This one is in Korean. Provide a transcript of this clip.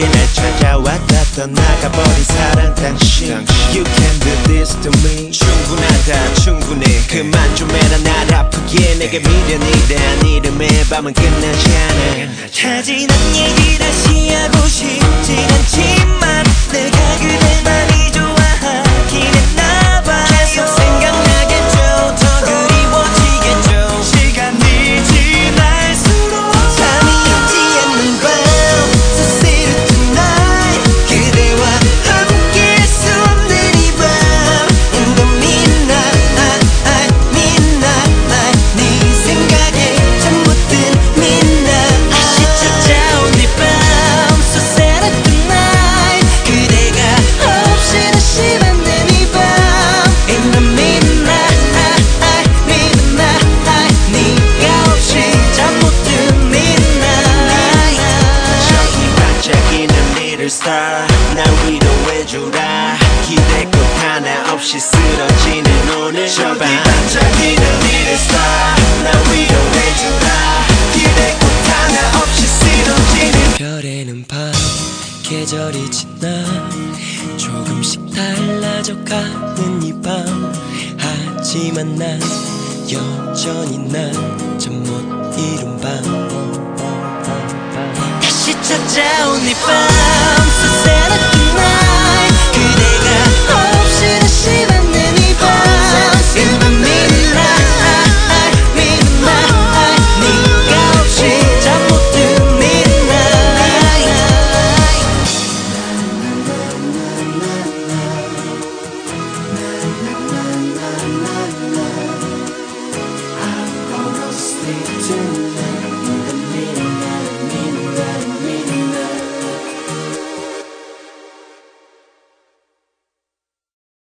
나에게 날 찾아왔다 떠나가버린 사랑 당신. You can do this to me. 충분하다 충분해. 그만 좀 해라 날 아프게. 내게 미련이 대한 이름의 밤은 끝나지 않아. 다 지난 얘기 다시 하고 싶어 star 날 위로해주라. 기대 끝 하나 없이 쓰러지는 오늘 저기 반짝이는 little star. 날 위로해주라. 기대 끝 하나 없이 쓰러지는 별에는 밤 계절이 지나 조금씩 달라져가는 이 밤. 하지만 난 여전히 난잠못 이룬 밤 다시 찾아온 이밤 So sad